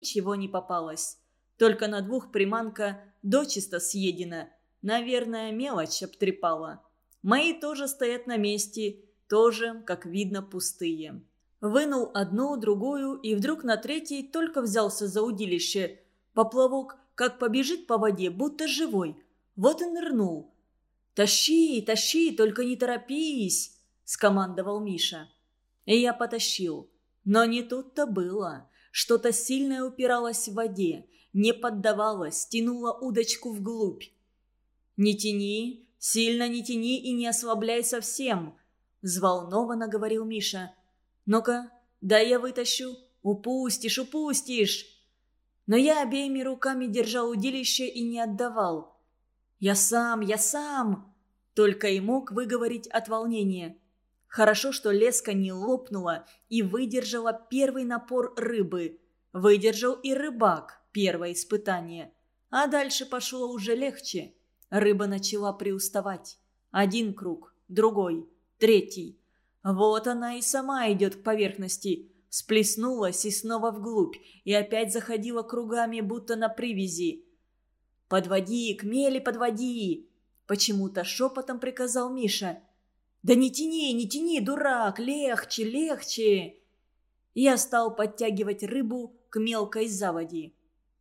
ничего не попалось. Только на двух приманка дочисто съедена. Наверное, мелочь обтрепала. Мои тоже стоят на месте, тоже, как видно, пустые. Вынул одну, другую, и вдруг на третьей только взялся за удилище. Поплавок как побежит по воде, будто живой. Вот и нырнул. «Тащи, тащи, только не торопись!» – скомандовал Миша. И я потащил. Но не тут-то было. Что-то сильное упиралось в воде, не поддавалось, тянуло удочку вглубь. «Не тяни, сильно не тяни и не ослабляй совсем», – взволнованно говорил Миша. «Ну-ка, дай я вытащу. Упустишь, упустишь!» Но я обеими руками держал удилище и не отдавал. «Я сам, я сам!» Только и мог выговорить от волнения. Хорошо, что леска не лопнула и выдержала первый напор рыбы. Выдержал и рыбак первое испытание. А дальше пошло уже легче. Рыба начала приуставать. Один круг, другой, третий. Вот она и сама идет к поверхности. Сплеснулась и снова вглубь, и опять заходила кругами, будто на привязи. «Подводи, к мели подводи!» Почему-то шепотом приказал Миша – «Да не тяни, не тяни, дурак! Легче, легче!» Я стал подтягивать рыбу к мелкой заводи.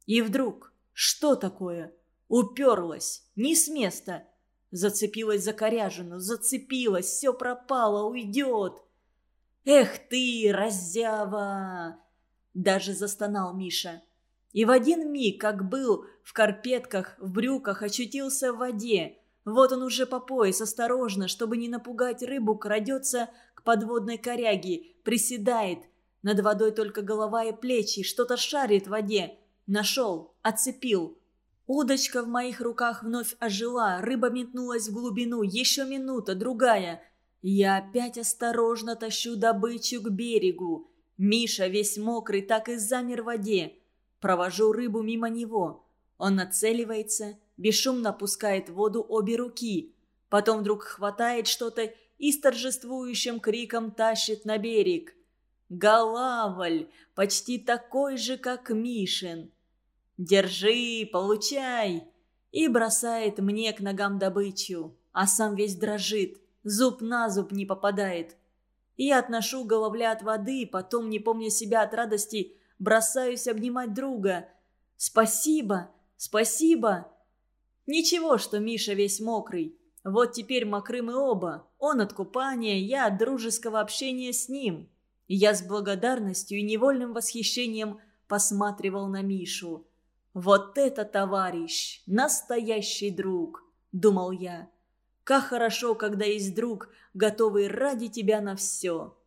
И вдруг, что такое? Уперлась, не с места. Зацепилась за коряжину, зацепилась, все пропало, уйдет. «Эх ты, раззява!» Даже застонал Миша. И в один миг, как был в карпетках, в брюках, очутился в воде. Вот он уже по пояс, осторожно, чтобы не напугать рыбу, крадется к подводной коряге, приседает. Над водой только голова и плечи, что-то шарит в воде. Нашел, оцепил. Удочка в моих руках вновь ожила, рыба метнулась в глубину, еще минута, другая. Я опять осторожно тащу добычу к берегу. Миша, весь мокрый, так и замер в воде. Провожу рыбу мимо него. Он нацеливается, бесшумно пускает в воду обе руки. Потом вдруг хватает что-то и с торжествующим криком тащит на берег. Голавль, почти такой же, как Мишин. «Держи, получай!» И бросает мне к ногам добычу, а сам весь дрожит, зуб на зуб не попадает. Я отношу головля от воды, потом, не помня себя от радости, бросаюсь обнимать друга. «Спасибо! Спасибо!» Ничего, что Миша весь мокрый. Вот теперь мокры мы оба. Он от купания, я от дружеского общения с ним. И я с благодарностью и невольным восхищением посматривал на Мишу. «Вот это товарищ! Настоящий друг!» – думал я. «Как хорошо, когда есть друг, готовый ради тебя на все!»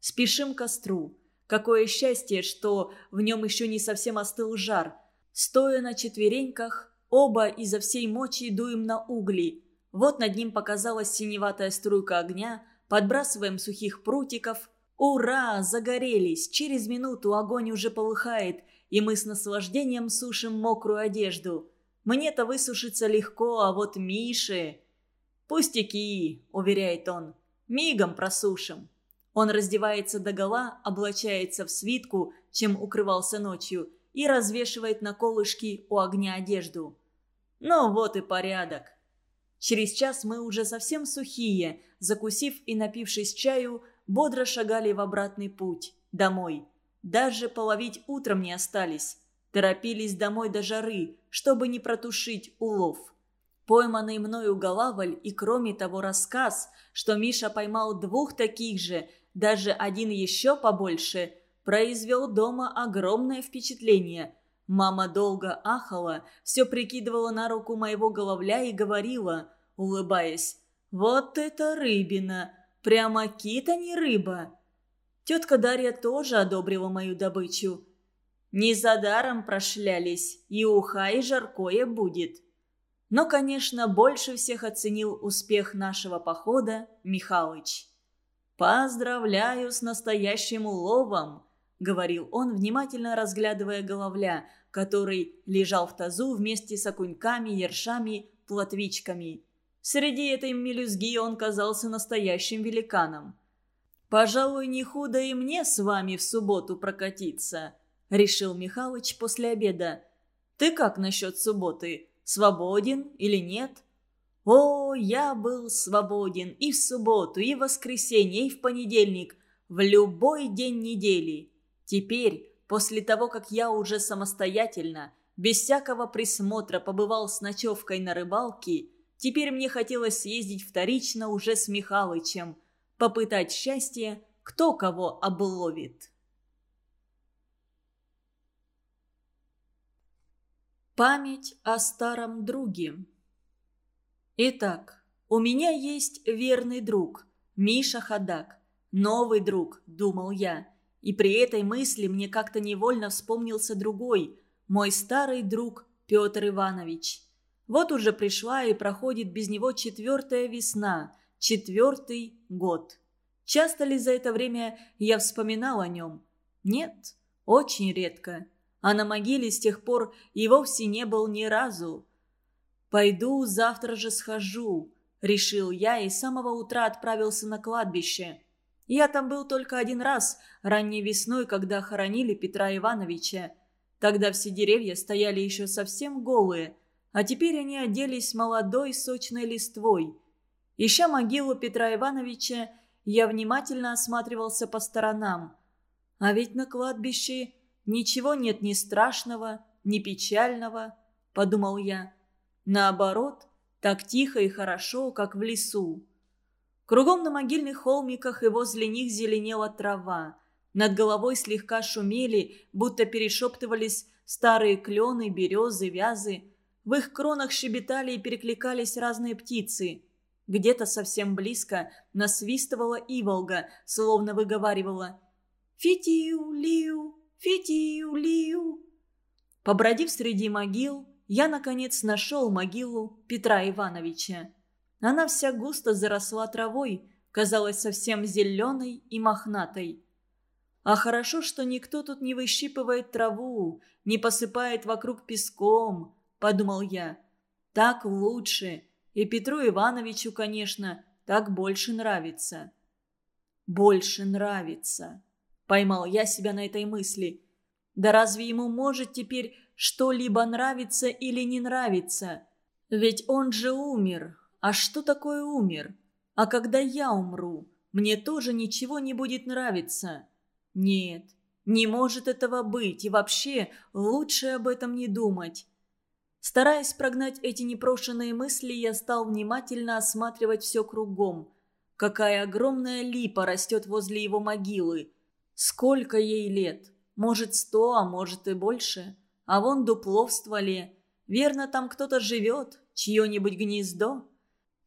Спешим к костру. Какое счастье, что в нем еще не совсем остыл жар. Стоя на четвереньках, Оба изо всей мочи дуем на угли. Вот над ним показалась синеватая струйка огня, подбрасываем сухих прутиков. Ура! Загорелись! Через минуту огонь уже полыхает, и мы с наслаждением сушим мокрую одежду. Мне-то высушиться легко, а вот Мише... «Пустяки», — уверяет он, — «мигом просушим». Он раздевается догола, облачается в свитку, чем укрывался ночью, и развешивает на колышки у огня одежду. Ну вот и порядок. Через час мы уже совсем сухие, закусив и напившись чаю, бодро шагали в обратный путь, домой. Даже половить утром не остались. Торопились домой до жары, чтобы не протушить улов. Пойманный мною голавль и кроме того рассказ, что Миша поймал двух таких же, даже один еще побольше, произвел дома огромное впечатление – Мама долго ахала, все прикидывала на руку моего головля и говорила, улыбаясь, «Вот это рыбина! Прямо кит, а не рыба!» Тетка Дарья тоже одобрила мою добычу. Не за даром прошлялись, и уха, и жаркое будет. Но, конечно, больше всех оценил успех нашего похода Михалыч. «Поздравляю с настоящим уловом!» говорил он, внимательно разглядывая головля, который лежал в тазу вместе с окуньками, ершами, плотвичками. Среди этой мелюзги он казался настоящим великаном. «Пожалуй, не худо и мне с вами в субботу прокатиться. решил Михалыч после обеда. «Ты как насчет субботы? Свободен или нет?» О, я был свободен и в субботу, и в воскресенье, и в понедельник, в любой день недели. Теперь, после того, как я уже самостоятельно, без всякого присмотра побывал с ночевкой на рыбалке, теперь мне хотелось съездить вторично уже с Михалычем, попытать счастье, кто кого обловит. Память о старом друге Итак, у меня есть верный друг, Миша Ходак. Новый друг, думал я. И при этой мысли мне как-то невольно вспомнился другой, мой старый друг Петр Иванович. Вот уже пришла и проходит без него четвертая весна, четвертый год. Часто ли за это время я вспоминал о нем? Нет, очень редко. А на могиле с тех пор и вовсе не был ни разу. «Пойду, завтра же схожу», — решил я и с самого утра отправился на кладбище. Я там был только один раз, ранней весной, когда хоронили Петра Ивановича. Тогда все деревья стояли еще совсем голые, а теперь они оделись молодой сочной листвой. Ища могилу Петра Ивановича, я внимательно осматривался по сторонам. А ведь на кладбище ничего нет ни страшного, ни печального, подумал я. Наоборот, так тихо и хорошо, как в лесу. Кругом на могильных холмиках и возле них зеленела трава. Над головой слегка шумели, будто перешептывались старые клены, березы, вязы. В их кронах щебетали и перекликались разные птицы. Где-то совсем близко насвистывала иволга, словно выговаривала «Фитиу-лиу, фитиу-лиу». Побродив среди могил, я, наконец, нашел могилу Петра Ивановича. Она вся густо заросла травой, казалась совсем зеленой и мохнатой. А хорошо, что никто тут не выщипывает траву, не посыпает вокруг песком, подумал я. Так лучше. И Петру Ивановичу, конечно, так больше нравится. Больше нравится. Поймал я себя на этой мысли. Да разве ему может теперь что-либо нравится или не нравится. Ведь он же умер. А что такое умер? А когда я умру, мне тоже ничего не будет нравиться. Нет, не может этого быть, и вообще лучше об этом не думать. Стараясь прогнать эти непрошенные мысли, я стал внимательно осматривать все кругом. Какая огромная липа растет возле его могилы. Сколько ей лет? Может, сто, а может и больше. А вон дупло в стволе. Верно, там кто-то живет, чье-нибудь гнездо.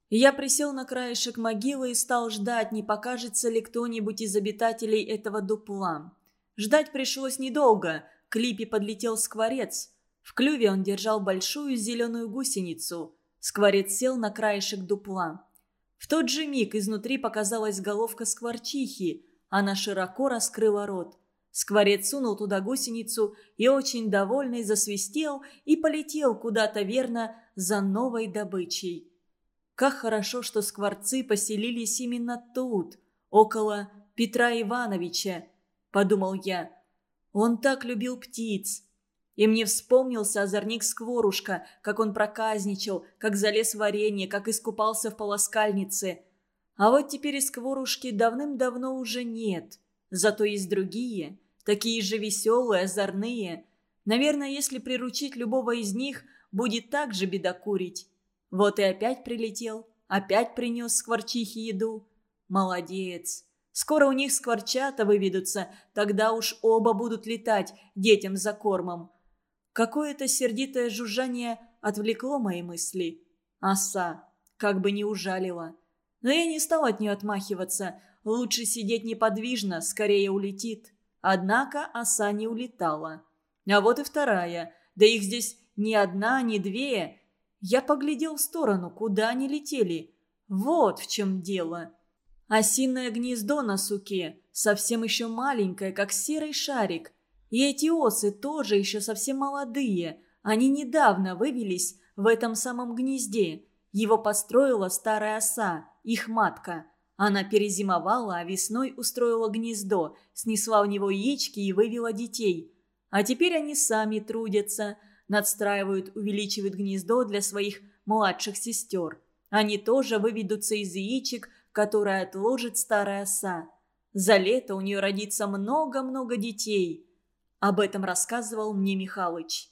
Я присел на краешек могилы и стал ждать, не покажется ли кто-нибудь из обитателей этого дупла. Ждать пришлось недолго. К липе подлетел скворец. В клюве он держал большую зеленую гусеницу. Скворец сел на краешек дупла. В тот же миг изнутри показалась головка скворчихи. Она широко раскрыла рот. Скворец сунул туда гусеницу и очень довольный засвистел и полетел куда-то верно за новой добычей. Как хорошо, что скворцы поселились именно тут, около Петра Ивановича, подумал я. Он так любил птиц. И мне вспомнился озорник Скворушка, как он проказничал, как залез в варенье, как искупался в полоскальнице. А вот теперь и Скворушки давным-давно уже нет. Зато есть другие – Такие же веселые, озорные. Наверное, если приручить любого из них, будет так же бедокурить. Вот и опять прилетел, опять принес скворчихе еду. Молодец. Скоро у них скворчата выведутся, тогда уж оба будут летать детям за кормом. Какое-то сердитое жужжание отвлекло мои мысли. Оса, как бы не ужалила. Но я не стал от нее отмахиваться. Лучше сидеть неподвижно, скорее улетит. Однако оса не улетала. А вот и вторая. Да их здесь ни одна, ни две. Я поглядел в сторону, куда они летели. Вот в чем дело. Осиное гнездо на суке, совсем еще маленькое, как серый шарик. И эти осы тоже еще совсем молодые. Они недавно вывелись в этом самом гнезде. Его построила старая оса, их матка – она перезимовала, а весной устроила гнездо, снесла в него яички и вывела детей. А теперь они сами трудятся, надстраивают, увеличивают гнездо для своих младших сестер. Они тоже выведутся из яичек, которые отложит старая оса. За лето у нее родится много-много детей. Об этом рассказывал мне Михалыч.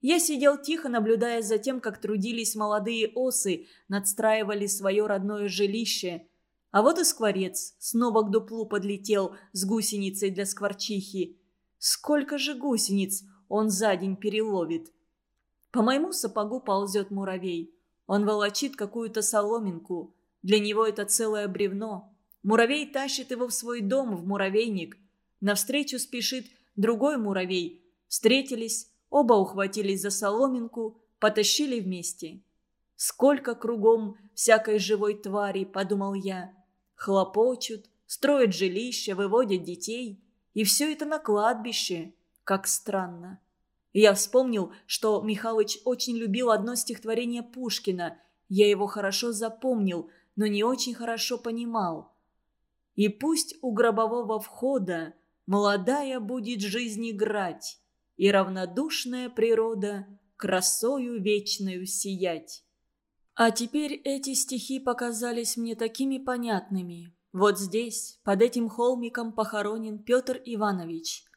Я сидел тихо, наблюдая за тем, как трудились молодые осы, надстраивали свое родное жилище. А вот и скворец снова к дуплу подлетел с гусеницей для скворчихи. Сколько же гусениц он за день переловит? По моему сапогу ползет муравей. Он волочит какую-то соломинку. Для него это целое бревно. Муравей тащит его в свой дом, в муравейник. Навстречу спешит другой муравей. Встретились, Оба ухватились за соломинку, потащили вместе. «Сколько кругом всякой живой твари», — подумал я. «Хлопочут, строят жилища, выводят детей. И все это на кладбище. Как странно». Я вспомнил, что Михалыч очень любил одно стихотворение Пушкина. Я его хорошо запомнил, но не очень хорошо понимал. «И пусть у гробового входа молодая будет жизнь играть, и равнодушная природа красою вечною сиять. А теперь эти стихи показались мне такими понятными. Вот здесь, под этим холмиком похоронен Петр Иванович.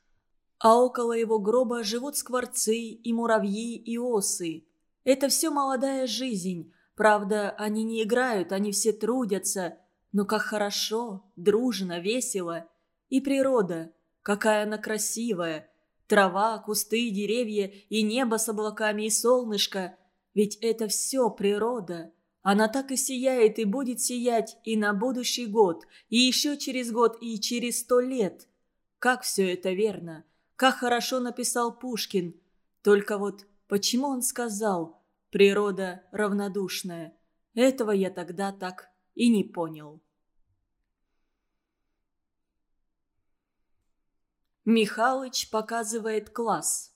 А около его гроба живут скворцы и муравьи и осы. Это все молодая жизнь. Правда, они не играют, они все трудятся. Но как хорошо, дружно, весело. И природа, какая она красивая, Трава, кусты, деревья и небо с облаками и солнышко. Ведь это все природа. Она так и сияет и будет сиять и на будущий год, и еще через год, и через сто лет. Как все это верно. Как хорошо написал Пушкин. Только вот почему он сказал «природа равнодушная»? Этого я тогда так и не понял. Михалыч показывает класс.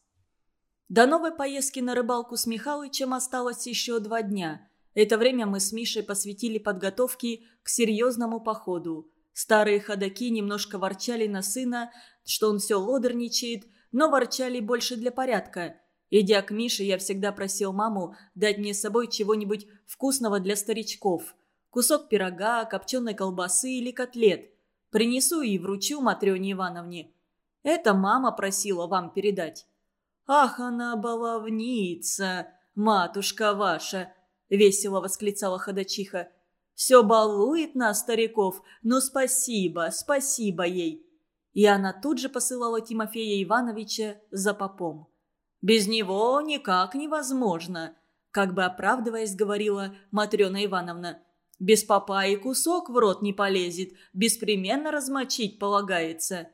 До новой поездки на рыбалку с Михалычем осталось еще два дня. Это время мы с Мишей посвятили подготовке к серьезному походу. Старые ходаки немножко ворчали на сына, что он все лодерничает, но ворчали больше для порядка. Идя к Мише, я всегда просил маму дать мне с собой чего-нибудь вкусного для старичков. Кусок пирога, копченой колбасы или котлет. Принесу и вручу Матрёне Ивановне. Это мама просила вам передать». «Ах, она баловница, матушка ваша!» — весело восклицала ходачиха. «Все балует нас, стариков, ну спасибо, спасибо ей!» И она тут же посылала Тимофея Ивановича за попом. «Без него никак невозможно», — как бы оправдываясь, говорила Матрена Ивановна. «Без попа и кусок в рот не полезет, беспременно размочить полагается».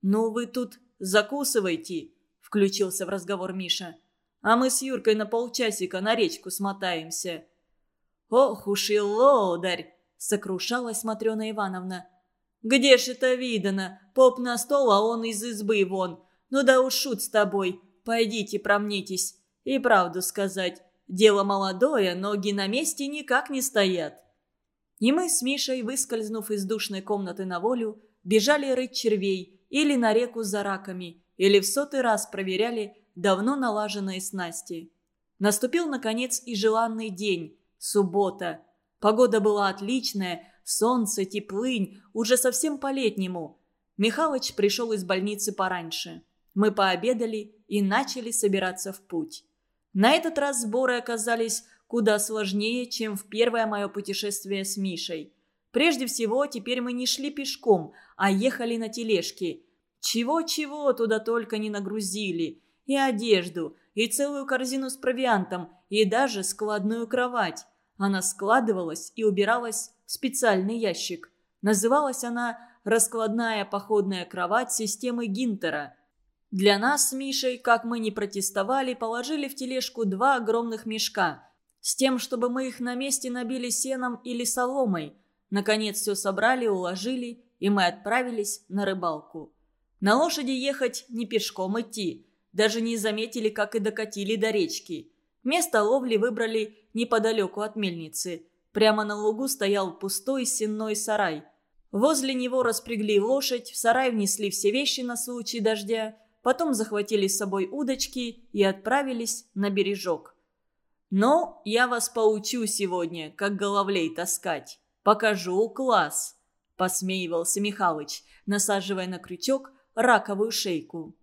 «Ну вы тут закусывайте», – включился в разговор Миша. «А мы с Юркой на полчасика на речку смотаемся». «Ох уж и лодарь!» – сокрушалась Матрена Ивановна. «Где ж это видано? Поп на стол, а он из избы вон. Ну да уж шут с тобой. Пойдите промнитесь. И правду сказать, дело молодое, ноги на месте никак не стоят». И мы с Мишей, выскользнув из душной комнаты на волю, бежали рыть червей – или на реку за раками, или в сотый раз проверяли давно налаженные снасти. Наступил, наконец, и желанный день – суббота. Погода была отличная, солнце, теплынь, уже совсем по-летнему. Михалыч пришел из больницы пораньше. Мы пообедали и начали собираться в путь. На этот раз сборы оказались куда сложнее, чем в первое мое путешествие с Мишей – Прежде всего, теперь мы не шли пешком, а ехали на тележке. Чего-чего туда только не нагрузили. И одежду, и целую корзину с провиантом, и даже складную кровать. Она складывалась и убиралась специальный ящик. Называлась она «Раскладная походная кровать системы Гинтера». Для нас с Мишей, как мы не протестовали, положили в тележку два огромных мешка. С тем, чтобы мы их на месте набили сеном или соломой – Наконец все собрали, уложили, и мы отправились на рыбалку. На лошади ехать не пешком идти. Даже не заметили, как и докатили до речки. Место ловли выбрали неподалеку от мельницы. Прямо на лугу стоял пустой сенной сарай. Возле него распрягли лошадь, в сарай внесли все вещи на случай дождя. потом захватили с собой удочки и отправились на бережок. «Но я вас поучу сегодня, как головлей таскать. Покажу класс», – посмеивался Михалыч, насаживая на крючок раковую шейку.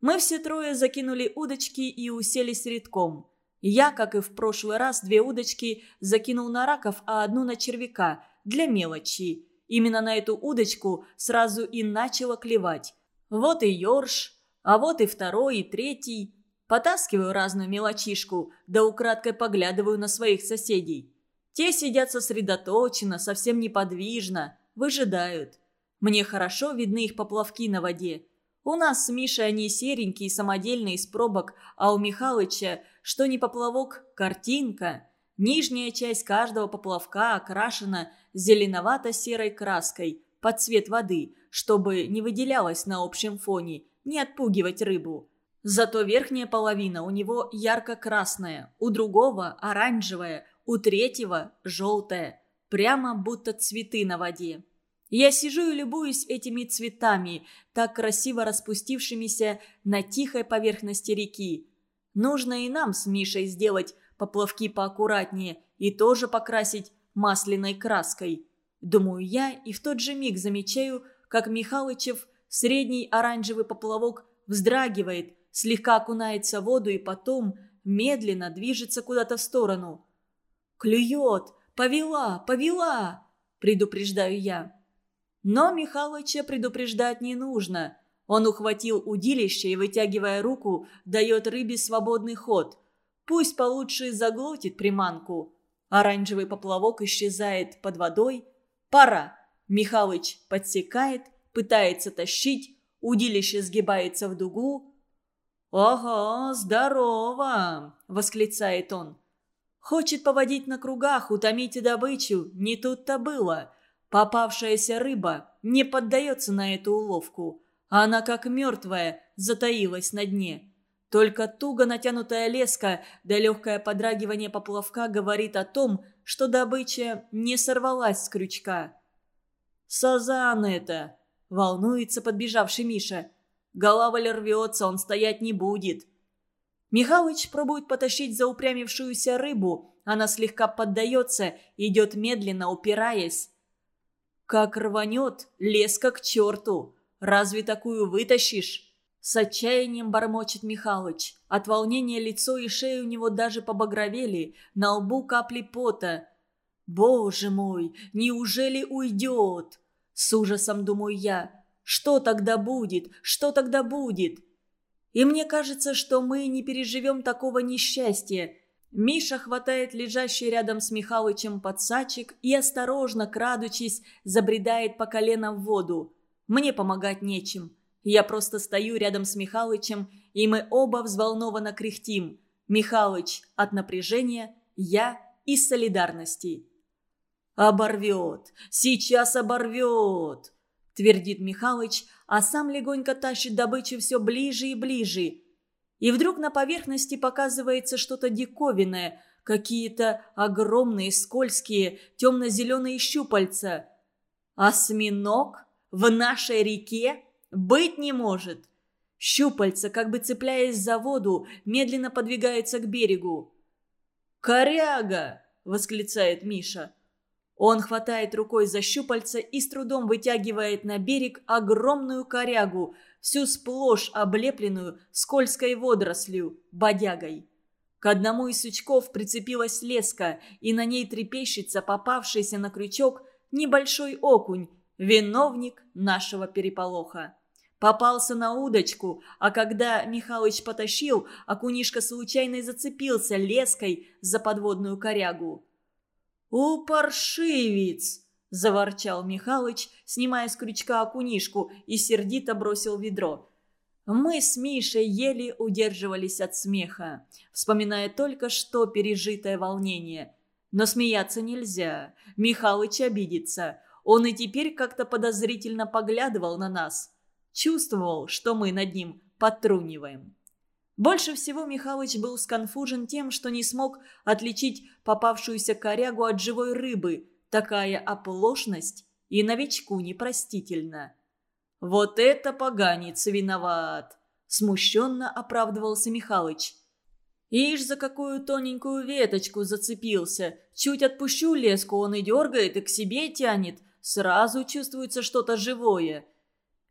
Мы все трое закинули удочки и уселись редком. Я, как и в прошлый раз, две удочки закинул на раков, а одну на червяка, для мелочи. Именно на эту удочку сразу и начало клевать. Вот и ёрш, а вот и второй, и третий. Потаскиваю разную мелочишку, да украдкой поглядываю на своих соседей. Те сидят сосредоточенно, совсем неподвижно, выжидают. Мне хорошо видны их поплавки на воде. У нас с Мишей они серенькие, самодельные, из пробок, а у Михалыча, что не поплавок, картинка. Нижняя часть каждого поплавка окрашена зеленовато-серой краской под цвет воды, чтобы не выделялась на общем фоне, не отпугивать рыбу. Зато верхняя половина у него ярко-красная, у другого – оранжевая, у третьего – желтая. Прямо будто цветы на воде. Я сижу и любуюсь этими цветами, так красиво распустившимися на тихой поверхности реки. Нужно и нам с Мишей сделать поплавки поаккуратнее и тоже покрасить масляной краской. Думаю я и в тот же миг замечаю, как Михалычев средний оранжевый поплавок вздрагивает, слегка окунается в воду и потом медленно движется куда-то в сторону. «Клюет! Повела! Повела!» – предупреждаю я. Но Михалыча предупреждать не нужно. Он ухватил удилище и, вытягивая руку, дает рыбе свободный ход. Пусть получше заглотит приманку. Оранжевый поплавок исчезает под водой. Пора. Михалыч подсекает, пытается тащить, удилище сгибается в дугу. «Ого, здорово!» – восклицает он. Хочет поводить на кругах, утомить добычу. Не тут-то было. Попавшаяся рыба не поддается на эту уловку. Она, как мертвая, затаилась на дне. Только туго натянутая леска да легкое подрагивание поплавка говорит о том, что добыча не сорвалась с крючка. «Сазан это!» – волнуется подбежавший Миша. Голавль рвется, он стоять не будет. Михалыч пробует потащить заупрямившуюся рыбу. Она слегка поддается, идет медленно, упираясь. Как рванет, леска к черту. Разве такую вытащишь? С отчаянием бормочет Михалыч. От волнения лицо и шея у него даже побагровели, на лбу капли пота. «Боже мой, неужели уйдет?» С ужасом думаю я. «Что тогда будет? Что тогда будет?» И мне кажется, что мы не переживем такого несчастья. Миша хватает лежащий рядом с Михалычем подсачек и, осторожно крадучись, забредает по колено в воду. Мне помогать нечем. Я просто стою рядом с Михалычем, и мы оба взволнованно кряхтим. Михалыч от напряжения, я из солидарности. «Оборвет! Сейчас оборвет!» – твердит Михалыч, а сам легонько тащит добычу все ближе и ближе – и вдруг на поверхности показывается что-то диковинное, какие-то огромные скользкие темно-зеленые щупальца. Осьминог в нашей реке быть не может. Щупальца, как бы цепляясь за воду, медленно подвигается к берегу. «Коряга!» – восклицает Миша. Он хватает рукой за щупальца и с трудом вытягивает на берег огромную корягу – всю сплошь облепленную скользкой водорослью, бодягой. К одному из сучков прицепилась леска, и на ней трепещется попавшийся на крючок небольшой окунь, виновник нашего переполоха. Попался на удочку, а когда Михалыч потащил, окунишка случайно зацепился леской за подводную корягу. «У паршивец!» – заворчал Михалыч, снимая с крючка окунишку и сердито бросил ведро. Мы с Мишей еле удерживались от смеха, вспоминая только что пережитое волнение. Но смеяться нельзя. Михалыч обидится. Он и теперь как-то подозрительно поглядывал на нас. Чувствовал, что мы над ним подтруниваем. Больше всего Михалыч был сконфужен тем, что не смог отличить попавшуюся корягу от живой рыбы, Такая оплошность и новичку непростительна. «Вот это поганец виноват!» Смущенно оправдывался Михалыч. Ишь, за какую тоненькую веточку зацепился. Чуть отпущу леску, он и дергает, и к себе тянет. Сразу чувствуется что-то живое.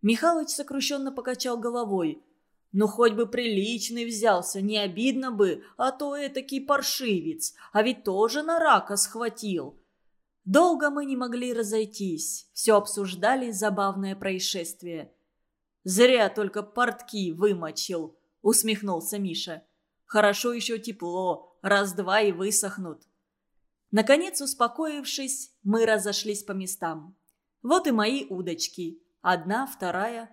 Михалыч сокрушенно покачал головой. Ну, хоть бы приличный взялся, не обидно бы, а то этакий паршивец, а ведь тоже на рака схватил. Долго мы не могли разойтись, все обсуждали забавное происшествие. «Зря только портки вымочил», — усмехнулся Миша. «Хорошо еще тепло, раз-два и высохнут». Наконец, успокоившись, мы разошлись по местам. Вот и мои удочки. Одна, вторая.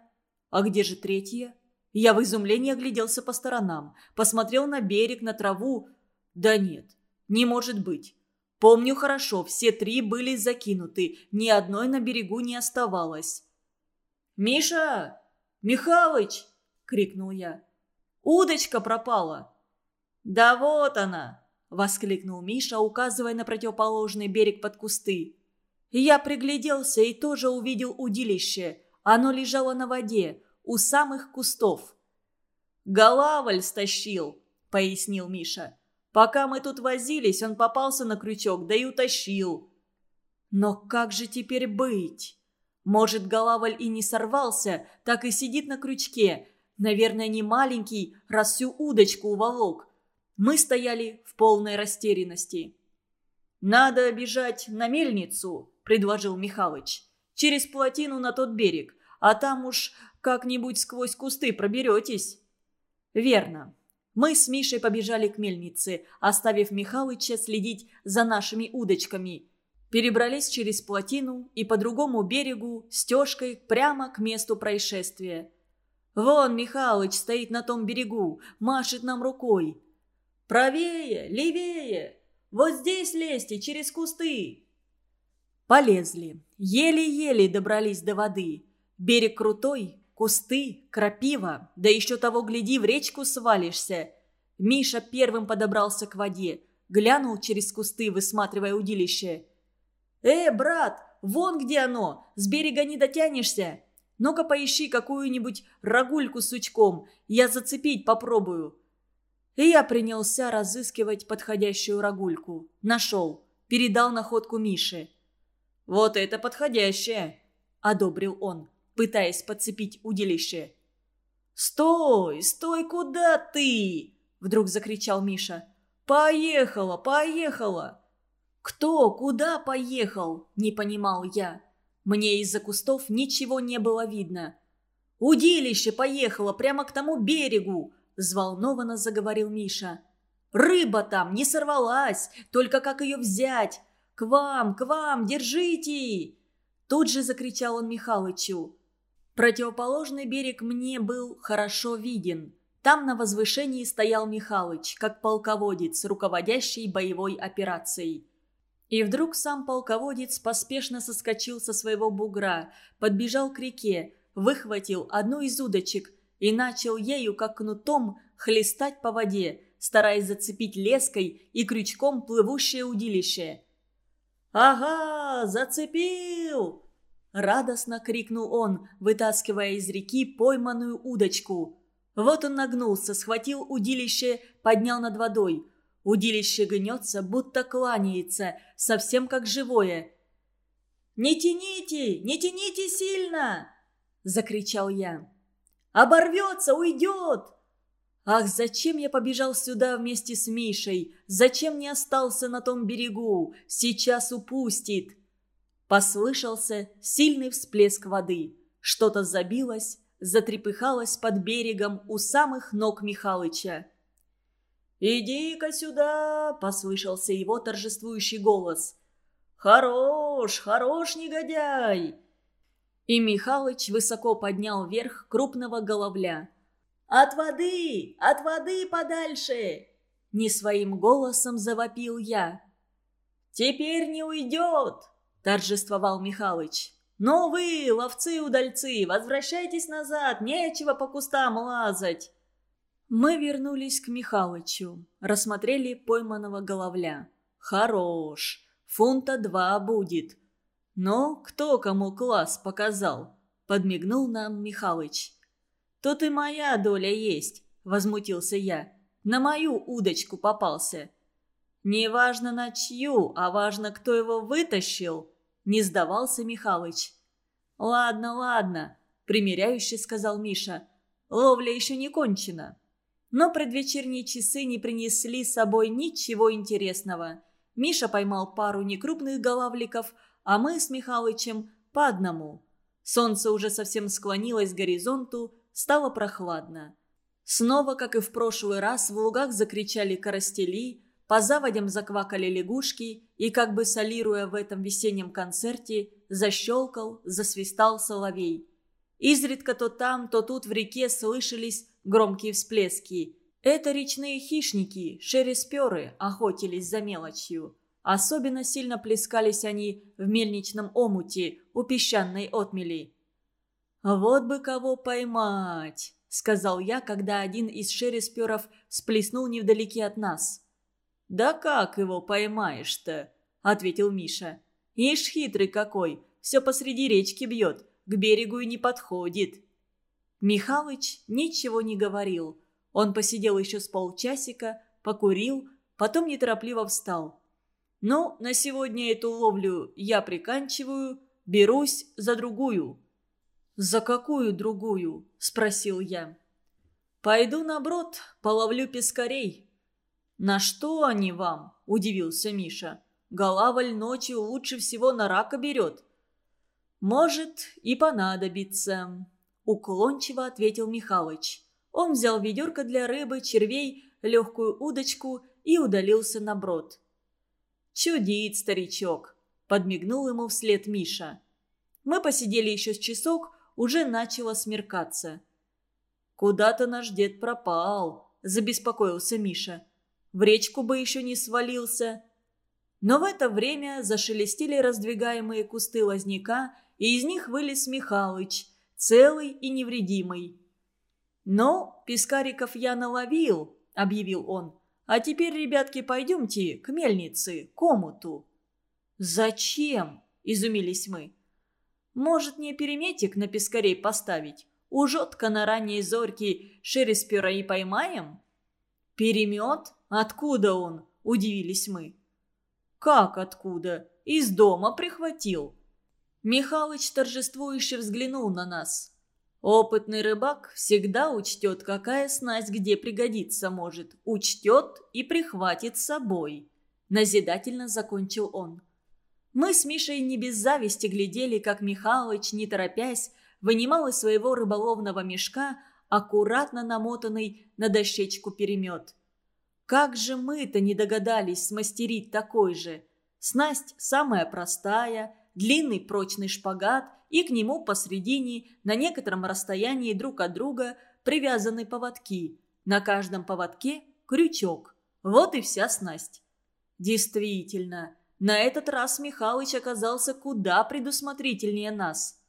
А где же третья? Я в изумлении огляделся по сторонам, посмотрел на берег, на траву. Да нет, не может быть. Помню хорошо, все три были закинуты, ни одной на берегу не оставалось. «Миша! Михалыч!» — крикнул я. «Удочка пропала!» «Да вот она!» — воскликнул Миша, указывая на противоположный берег под кусты. Я пригляделся и тоже увидел удилище. Оно лежало на воде, у самых кустов. «Голавль стащил», — пояснил Миша. «Пока мы тут возились, он попался на крючок, да и утащил». «Но как же теперь быть? Может, голавль и не сорвался, так и сидит на крючке. Наверное, не маленький, раз всю удочку уволок. Мы стояли в полной растерянности. «Надо бежать на мельницу», — предложил Михалыч. «Через плотину на тот берег, а там уж как-нибудь сквозь кусты проберетесь». «Верно». Мы с Мишей побежали к мельнице, оставив Михалыча следить за нашими удочками. Перебрались через плотину и по другому берегу стежкой прямо к месту происшествия. «Вон Михалыч стоит на том берегу, машет нам рукой. «Правее! Левее! Вот здесь лезьте, через кусты!» Полезли. Еле-еле добрались до воды. Берег крутой, кусты, крапива, да еще того гляди, в речку свалишься. Миша первым подобрался к воде, глянул через кусты, высматривая удилище. «Э, брат, вон где оно, с берега не дотянешься. Ну-ка поищи какую-нибудь рогульку с сучком, я зацепить попробую». И я принялся разыскивать подходящую рогульку. Нашел. Передал находку Мише. «Вот это подходящее!» – одобрил он, пытаясь подцепить удилище. «Стой! Стой! Куда ты?» – вдруг закричал Миша. «Поехала! Поехала!» «Кто? Куда поехал?» – не понимал я. Мне из-за кустов ничего не было видно. «Удилище поехало прямо к тому берегу!» – взволнованно заговорил Миша. «Рыба там не сорвалась, только как ее взять? К вам, к вам, держите!» Тут же закричал он Михалычу. Противоположный берег мне был хорошо виден. Там на возвышении стоял Михалыч, как полководец, руководящий боевой операцией. И вдруг сам полководец поспешно соскочил со своего бугра, подбежал к реке, выхватил одну из удочек и начал ею, как кнутом, хлестать по воде, стараясь зацепить леской и крючком плывущее удилище. «Ага, зацепил!» Радостно крикнул он, вытаскивая из реки пойманную удочку. Вот он нагнулся, схватил удилище, поднял над водой. Удилище гнется, будто кланяется, совсем как живое. «Не тяните! Не тяните сильно!» – закричал я. Оборвется, уйдет!» Ах, зачем я побежал сюда вместе с Мишей? Зачем не остался на том берегу? Сейчас упустит. Послышался сильный всплеск воды. Что-то забилось, затрепыхалось под берегом у самых ног Михалыча. «Иди-ка сюда!» – послышался его торжествующий голос. «Хорош, хорош, негодяй!» И Михалыч высоко поднял вверх крупного головля. «От воды! От воды подальше!» Не своим голосом завопил я. «Теперь не уйдет!» – торжествовал Михалыч. «Ну вы, ловцы-удальцы, возвращайтесь назад, нечего по кустам лазать!» Мы вернулись к Михалычу, рассмотрели пойманного головля. «Хорош! Фунта два будет!» «Но кто кому класс показал?» – подмигнул нам Михалыч. «Тут и моя доля есть», — возмутился я. «На мою удочку попался». «Не важно на чью, а важно, кто его вытащил», — не сдавался Михалыч. «Ладно, ладно», — примиряюще сказал Миша. «Ловля еще не кончена». Но предвечерние часы не принесли с собой ничего интересного. Миша поймал пару некрупных голавликов, а мы с Михалычем по одному. Солнце уже совсем склонилось к горизонту, стало прохладно. Снова, как и в прошлый раз, в лугах закричали коростели, по заводям заквакали лягушки, и, как бы солируя в этом весеннем концерте, защелкал, засвистал соловей. Изредка то там, то тут в реке слышались громкие всплески. Это речные хищники, шересперы, охотились за мелочью. Особенно сильно плескались они в мельничном омуте у песчаной отмели. «Вот бы кого поймать!» — сказал я, когда один из шересперов сплеснул невдалеке от нас. «Да как его поймаешь-то?» — ответил Миша. «Ишь хитрый какой, все посреди речки бьет, к берегу и не подходит». Михалыч ничего не говорил. Он посидел еще с полчасика, покурил, потом неторопливо встал. «Ну, на сегодня эту ловлю я приканчиваю, берусь за другую». «За какую другую?» – спросил я. «Пойду на брод, половлю пескарей». «На что они вам?» – удивился Миша. «Голавль ночью лучше всего на рака берет». «Может, и понадобится», – уклончиво ответил Михалыч. Он взял ведерко для рыбы, червей, легкую удочку и удалился на брод. «Чудит старичок», – подмигнул ему вслед Миша. Мы посидели еще с часок, уже начало смеркаться. «Куда-то наш дед пропал», – забеспокоился Миша. «В речку бы еще не свалился». Но в это время зашелестели раздвигаемые кусты лозняка, и из них вылез Михалыч, целый и невредимый. «Но пескариков я наловил», — объявил он. «А теперь, ребятки, пойдемте к мельнице, к омуту». «Зачем?» – изумились мы. Может, не переметик на пескарей поставить? Ужотка на ранней зорьке шереспера и поймаем?» «Перемет? Откуда он?» – удивились мы. «Как откуда? Из дома прихватил». Михалыч торжествующе взглянул на нас. «Опытный рыбак всегда учтет, какая снасть где пригодится может. Учтет и прихватит с собой». Назидательно закончил он. Мы с Мишей не без зависти глядели, как Михалыч, не торопясь, вынимал из своего рыболовного мешка аккуратно намотанный на дощечку перемет. Как же мы-то не догадались смастерить такой же? Снасть самая простая, длинный прочный шпагат и к нему посредине, на некотором расстоянии друг от друга, привязаны поводки. На каждом поводке крючок. Вот и вся снасть. Действительно, на этот раз Михалыч оказался куда предусмотрительнее нас.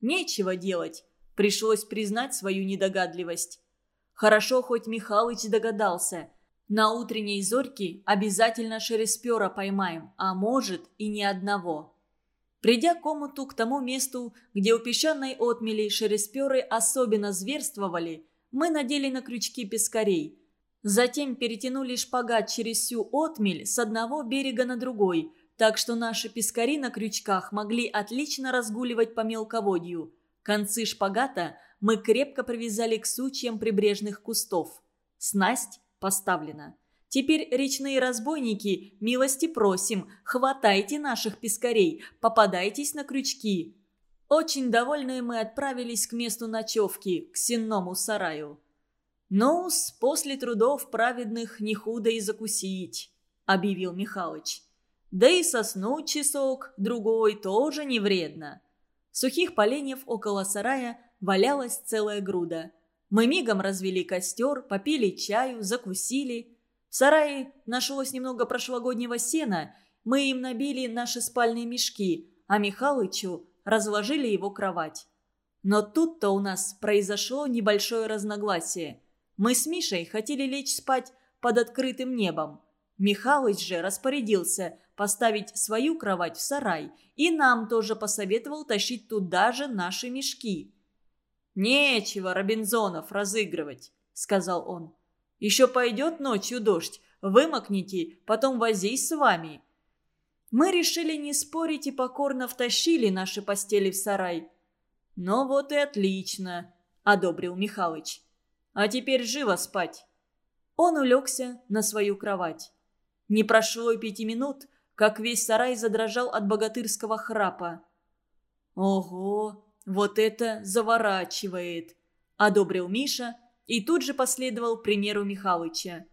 Нечего делать, пришлось признать свою недогадливость. Хорошо, хоть Михалыч догадался. На утренней зорьке обязательно шереспера поймаем, а может и ни одного. Придя к омуту, к тому месту, где у песчаной отмели шересперы особенно зверствовали, мы надели на крючки пескарей – Затем перетянули шпагат через всю отмель с одного берега на другой, так что наши пескари на крючках могли отлично разгуливать по мелководью. Концы шпагата мы крепко привязали к сучьям прибрежных кустов. Снасть поставлена. Теперь речные разбойники, милости просим, хватайте наших пескарей, попадайтесь на крючки. Очень довольные мы отправились к месту ночевки, к сенному сараю ну после трудов праведных не худо и закусить», — объявил Михалыч. «Да и соснуть часок, другой тоже не вредно». Сухих поленьев около сарая валялась целая груда. Мы мигом развели костер, попили чаю, закусили. В сарае нашлось немного прошлогоднего сена, мы им набили наши спальные мешки, а Михалычу разложили его кровать. Но тут-то у нас произошло небольшое разногласие – мы с Мишей хотели лечь спать под открытым небом. Михалыч же распорядился поставить свою кровать в сарай и нам тоже посоветовал тащить туда же наши мешки. «Нечего Робинзонов разыгрывать», — сказал он. «Еще пойдет ночью дождь, вымокните, потом возись с вами». Мы решили не спорить и покорно втащили наши постели в сарай. «Ну вот и отлично», — одобрил Михалыч. «А теперь живо спать». Он улегся на свою кровать. Не прошло и пяти минут, как весь сарай задрожал от богатырского храпа. «Ого, вот это заворачивает!» – одобрил Миша и тут же последовал примеру Михалыча.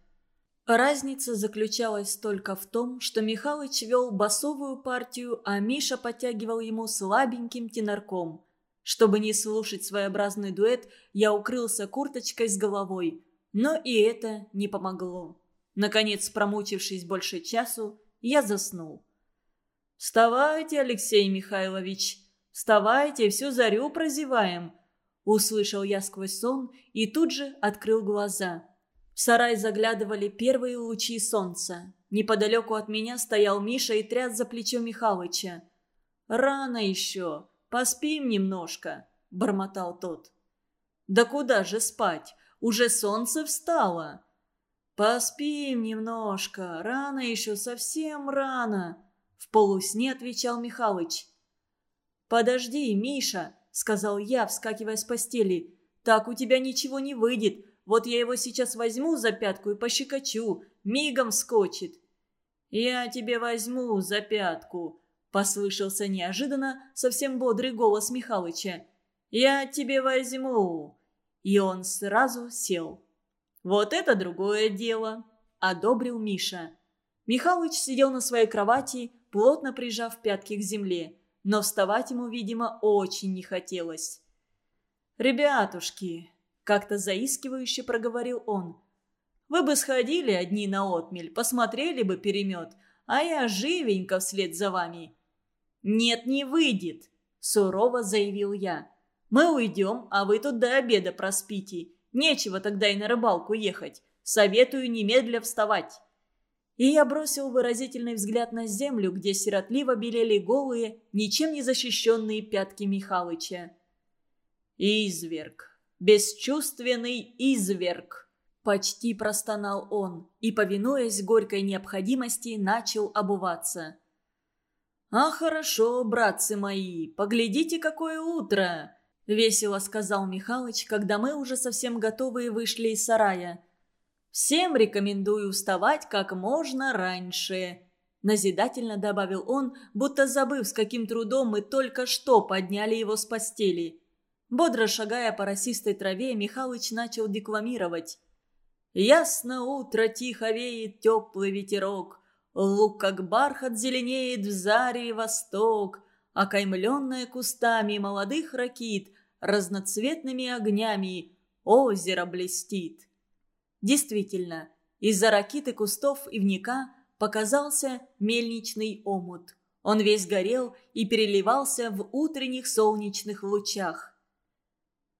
Разница заключалась только в том, что Михалыч вел басовую партию, а Миша подтягивал ему слабеньким тенорком. Чтобы не слушать своеобразный дуэт, я укрылся курточкой с головой. Но и это не помогло. Наконец, промучившись больше часу, я заснул. «Вставайте, Алексей Михайлович, вставайте, всю зарю прозеваем!» Услышал я сквозь сон и тут же открыл глаза. В сарай заглядывали первые лучи солнца. Неподалеку от меня стоял Миша и тряс за плечо Михалыча. «Рано еще, поспим немножко», — бормотал тот. «Да куда же спать? Уже солнце встало!» «Поспим немножко, рано еще, совсем рано», — в полусне отвечал Михалыч. «Подожди, Миша», — сказал я, вскакивая с постели. «Так у тебя ничего не выйдет. Вот я его сейчас возьму за пятку и пощекочу. Мигом скочит». «Я тебе возьму за пятку», — послышался неожиданно совсем бодрый голос Михалыча. «Я тебе возьму». И он сразу сел. «Вот это другое дело», – одобрил Миша. Михалыч сидел на своей кровати, плотно прижав пятки к земле, но вставать ему, видимо, очень не хотелось. «Ребятушки», – как-то заискивающе проговорил он, – «вы бы сходили одни на отмель, посмотрели бы перемет, а я живенько вслед за вами». «Нет, не выйдет», – сурово заявил я. «Мы уйдем, а вы тут до обеда проспите. Нечего тогда и на рыбалку ехать. Советую немедля вставать». И я бросил выразительный взгляд на землю, где сиротливо белели голые, ничем не защищенные пятки Михалыча. «Изверг! Бесчувственный изверг!» Почти простонал он и, повинуясь горькой необходимости, начал обуваться. «А хорошо, братцы мои, поглядите, какое утро!» – весело сказал Михалыч, когда мы уже совсем готовые вышли из сарая. «Всем рекомендую вставать как можно раньше», – назидательно добавил он, будто забыв, с каким трудом мы только что подняли его с постели. Бодро шагая по росистой траве, Михалыч начал декламировать. «Ясно утро, тихо веет теплый ветерок, Лук, как бархат, зеленеет в заре восток, окаймленное кустами молодых ракит, разноцветными огнями, озеро блестит. Действительно, из-за ракиты кустов и вника показался мельничный омут. Он весь горел и переливался в утренних солнечных лучах.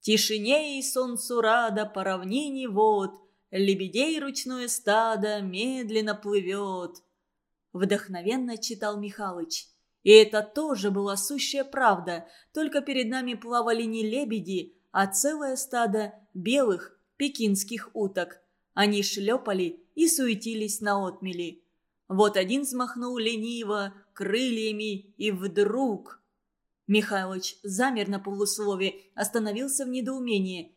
Тишине и солнцу рада по равнине вод, Лебедей ручное стадо медленно плывет. Вдохновенно читал Михалыч. И это тоже была сущая правда, только перед нами плавали не лебеди, а целое стадо белых пекинских уток. Они шлепали и суетились на отмели. Вот один взмахнул лениво крыльями, и вдруг... Михайлович замер на полуслове, остановился в недоумении.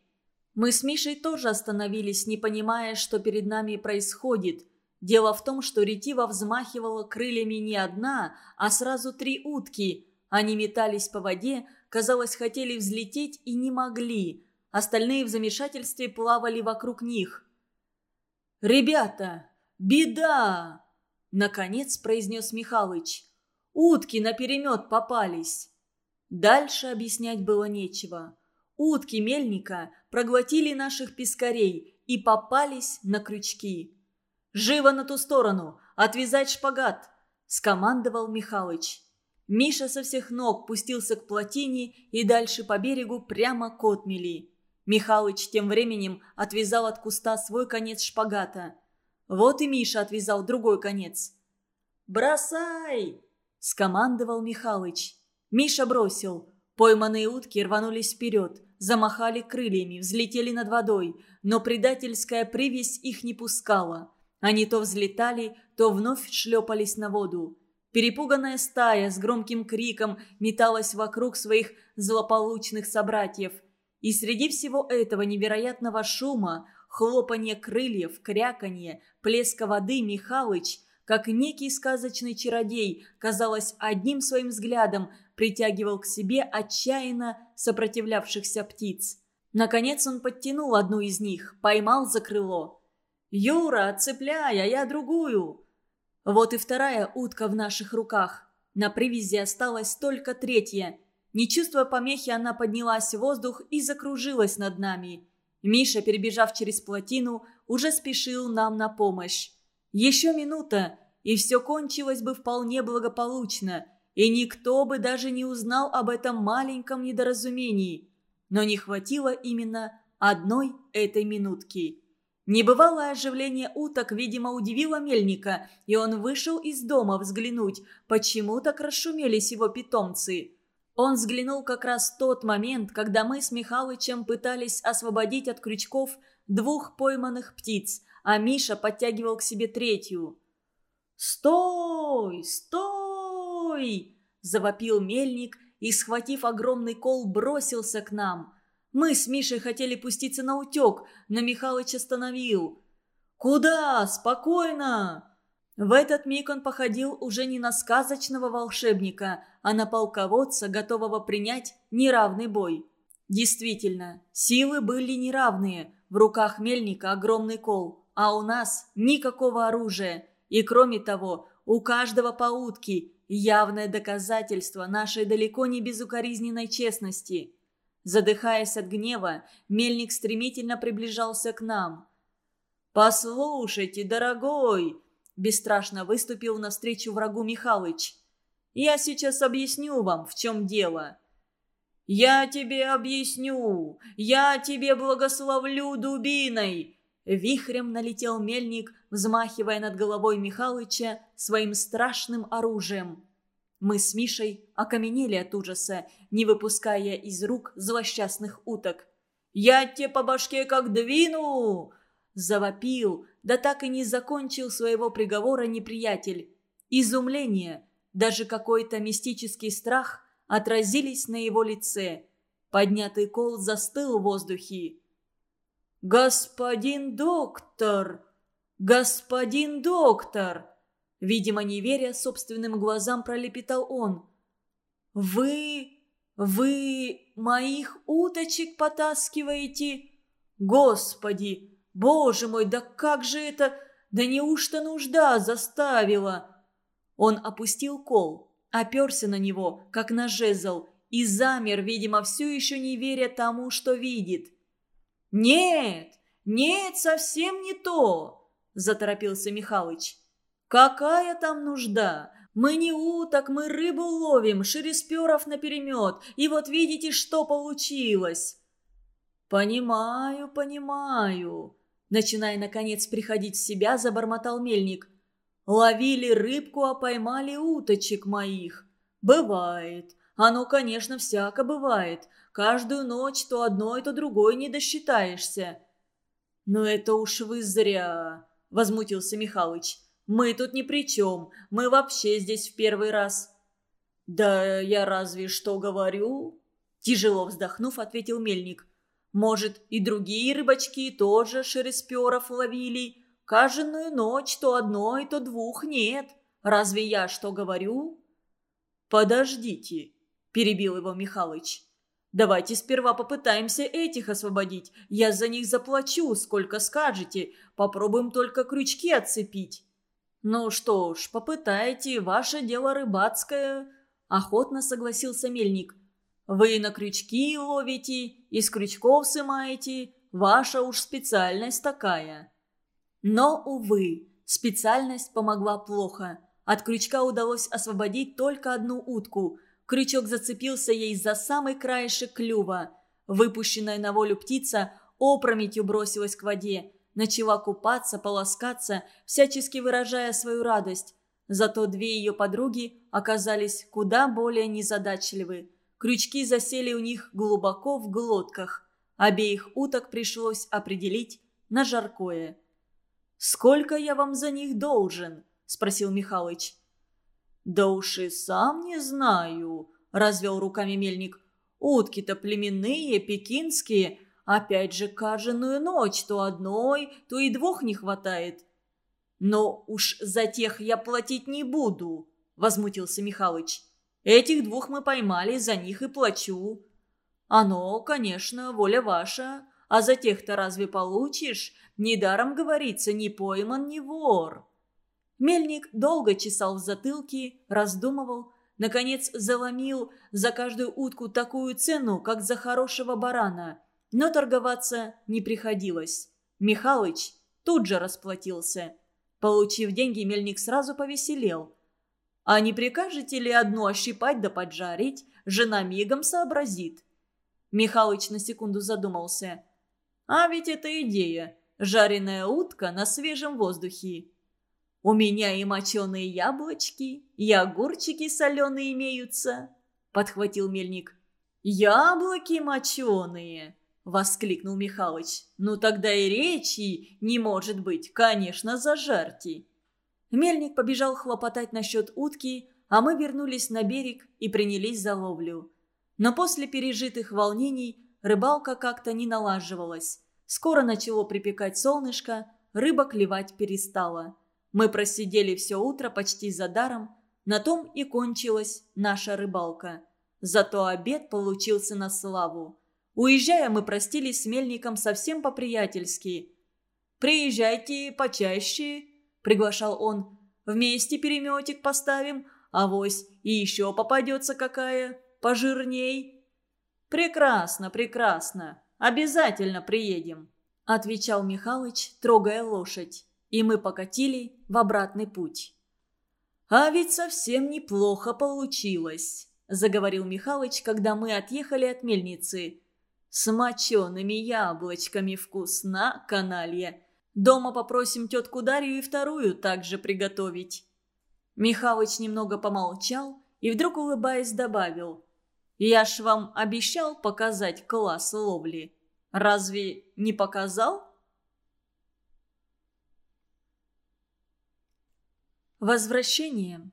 Мы с Мишей тоже остановились, не понимая, что перед нами происходит – Дело в том, что ретива взмахивала крыльями не одна, а сразу три утки. Они метались по воде, казалось, хотели взлететь и не могли. Остальные в замешательстве плавали вокруг них. «Ребята, беда!» – наконец произнес Михалыч. «Утки на перемет попались!» Дальше объяснять было нечего. Утки мельника проглотили наших пескарей и попались на крючки. «Живо на ту сторону! Отвязать шпагат!» – скомандовал Михалыч. Миша со всех ног пустился к плотине и дальше по берегу прямо к отмели. Михалыч тем временем отвязал от куста свой конец шпагата. Вот и Миша отвязал другой конец. «Бросай!» – скомандовал Михалыч. Миша бросил. Пойманные утки рванулись вперед. замахали крыльями, взлетели над водой, но предательская привязь их не пускала. Они то взлетали, то вновь шлепались на воду. Перепуганная стая с громким криком металась вокруг своих злополучных собратьев. И среди всего этого невероятного шума, хлопанье крыльев, кряканье, плеска воды Михалыч, как некий сказочный чародей, казалось, одним своим взглядом притягивал к себе отчаянно сопротивлявшихся птиц. Наконец он подтянул одну из них, поймал за крыло. «Юра, цепляй, а я другую!» Вот и вторая утка в наших руках. На привязи осталась только третья. Не чувствуя помехи, она поднялась в воздух и закружилась над нами. Миша, перебежав через плотину, уже спешил нам на помощь. Еще минута, и все кончилось бы вполне благополучно, и никто бы даже не узнал об этом маленьком недоразумении. Но не хватило именно одной этой минутки. Небывалое оживление уток, видимо, удивило мельника, и он вышел из дома взглянуть, почему так расшумелись его питомцы. Он взглянул как раз в тот момент, когда мы с Михалычем пытались освободить от крючков двух пойманных птиц, а Миша подтягивал к себе третью. «Стой! Стой!» – завопил мельник и, схватив огромный кол, бросился к нам – мы с Мишей хотели пуститься на утек, но Михалыч остановил. «Куда? Спокойно!» В этот миг он походил уже не на сказочного волшебника, а на полководца, готового принять неравный бой. Действительно, силы были неравные. В руках мельника огромный кол, а у нас никакого оружия. И кроме того, у каждого по утке явное доказательство нашей далеко не безукоризненной честности. Задыхаясь от гнева, мельник стремительно приближался к нам. «Послушайте, дорогой!» – бесстрашно выступил навстречу врагу Михалыч. «Я сейчас объясню вам, в чем дело». «Я тебе объясню! Я тебе благословлю дубиной!» Вихрем налетел мельник, взмахивая над головой Михалыча своим страшным оружием. Мы с Мишей окаменели от ужаса, не выпуская из рук злосчастных уток. «Я тебе по башке как двину!» Завопил, да так и не закончил своего приговора неприятель. Изумление, даже какой-то мистический страх отразились на его лице. Поднятый кол застыл в воздухе. «Господин доктор! Господин доктор!» Видимо, не веря собственным глазам, пролепетал он. «Вы... вы моих уточек потаскиваете? Господи! Боже мой, да как же это... Да неужто нужда заставила?» Он опустил кол, оперся на него, как на жезл, и замер, видимо, все еще не веря тому, что видит. «Нет, нет, совсем не то!» – заторопился Михалыч. «Какая там нужда? Мы не уток, мы рыбу ловим, шересперов наперемет, и вот видите, что получилось!» «Понимаю, понимаю», — начиная, наконец, приходить в себя, забормотал мельник. «Ловили рыбку, а поймали уточек моих. Бывает. Оно, конечно, всяко бывает. Каждую ночь то одной, то другой не досчитаешься». «Но это уж вы зря», — возмутился Михалыч. Мы тут ни при чем. Мы вообще здесь в первый раз». «Да я разве что говорю?» Тяжело вздохнув, ответил мельник. «Может, и другие рыбачки тоже шересперов ловили. Каждую ночь то одной, то двух нет. Разве я что говорю?» «Подождите», – перебил его Михалыч. «Давайте сперва попытаемся этих освободить. Я за них заплачу, сколько скажете. Попробуем только крючки отцепить». «Ну что ж, попытайте, ваше дело рыбацкое», – охотно согласился мельник. «Вы на крючки ловите, из крючков сымаете, ваша уж специальность такая». Но, увы, специальность помогла плохо. От крючка удалось освободить только одну утку. Крючок зацепился ей за самый краешек клюва. Выпущенная на волю птица опрометью бросилась к воде начала купаться, полоскаться, всячески выражая свою радость. Зато две ее подруги оказались куда более незадачливы. крючки засели у них глубоко в глотках. Обеих уток пришлось определить на жаркое. «Сколько я вам за них должен?» – спросил Михалыч. «Да уж и сам не знаю», – развел руками мельник. «Утки-то племенные, пекинские. Опять же, каждую ночь то одной, то и двух не хватает». «Но уж за тех я платить не буду», – возмутился Михалыч. «Этих двух мы поймали, за них и плачу». «Оно, конечно, воля ваша, а за тех-то разве получишь? Недаром говорится, не пойман, не вор». Мельник долго чесал в затылке, раздумывал, наконец заломил за каждую утку такую цену, как за хорошего барана. Но торговаться не приходилось. Михалыч тут же расплатился. Получив деньги, мельник сразу повеселел. «А не прикажете ли одну ощипать да поджарить? Жена мигом сообразит». Михалыч на секунду задумался. «А ведь это идея. Жареная утка на свежем воздухе. У меня и моченые яблочки, и огурчики соленые имеются», — подхватил мельник. «Яблоки моченые!» — воскликнул Михалыч. «Ну тогда и речи не может быть, конечно, зажарьте». Мельник побежал хлопотать насчет утки, а мы вернулись на берег и принялись за ловлю. Но после пережитых волнений рыбалка как-то не налаживалась. Скоро начало припекать солнышко, рыба клевать перестала. Мы просидели все утро почти за даром, на том и кончилась наша рыбалка. Зато обед получился на славу. Уезжая, мы простились с Мельником совсем по-приятельски. «Приезжайте почаще», — приглашал он. «Вместе переметик поставим, авось и еще попадется какая, пожирней». «Прекрасно, прекрасно. «Обязательно приедем», – отвечал Михалыч, трогая лошадь. И мы покатили в обратный путь. «А ведь совсем неплохо получилось», – заговорил Михалыч, когда мы отъехали от мельницы. «С мочеными яблочками вкусно, каналья. Дома попросим тетку Дарью и вторую также приготовить». Михалыч немного помолчал и вдруг, улыбаясь, добавил – я ж вам обещал показать класс ловли. Разве не показал? Возвращение.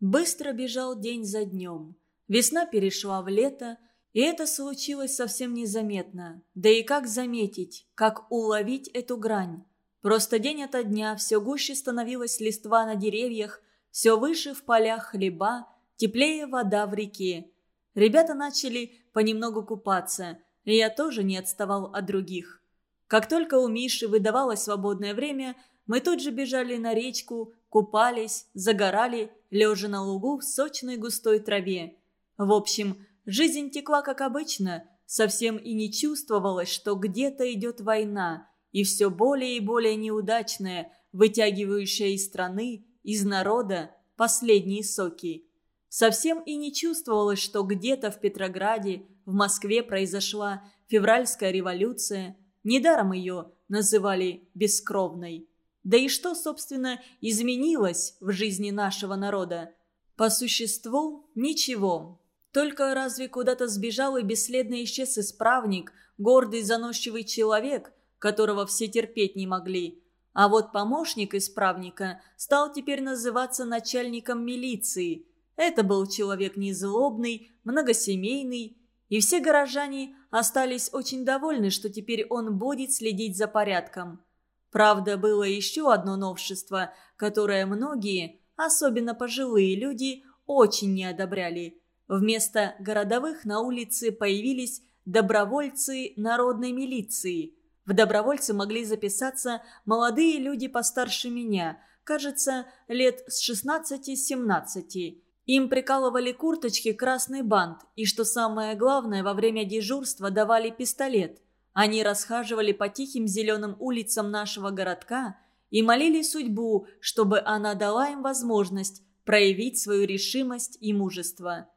Быстро бежал день за днем. Весна перешла в лето, и это случилось совсем незаметно. Да и как заметить, как уловить эту грань? Просто день ото дня все гуще становилась листва на деревьях, все выше в полях хлеба, теплее вода в реке. Ребята начали понемногу купаться, и я тоже не отставал от других. Как только у Миши выдавалось свободное время, мы тут же бежали на речку, купались, загорали, лежа на лугу в сочной густой траве. В общем, жизнь текла как обычно, совсем и не чувствовалось, что где-то идет война, и все более и более неудачная, вытягивающая из страны, из народа последние соки. Совсем и не чувствовалось, что где-то в Петрограде, в Москве произошла февральская революция. Недаром ее называли «бескровной». Да и что, собственно, изменилось в жизни нашего народа? По существу ничего. Только разве куда-то сбежал и бесследно исчез исправник, гордый заносчивый человек, которого все терпеть не могли. А вот помощник исправника стал теперь называться начальником милиции – это был человек незлобный, многосемейный, и все горожане остались очень довольны, что теперь он будет следить за порядком. Правда, было еще одно новшество, которое многие, особенно пожилые люди, очень не одобряли. Вместо городовых на улице появились добровольцы народной милиции. В добровольцы могли записаться молодые люди постарше меня, кажется, лет с 16-17. Им прикалывали курточки красный бант, и, что самое главное, во время дежурства давали пистолет. Они расхаживали по тихим зеленым улицам нашего городка и молили судьбу, чтобы она дала им возможность проявить свою решимость и мужество.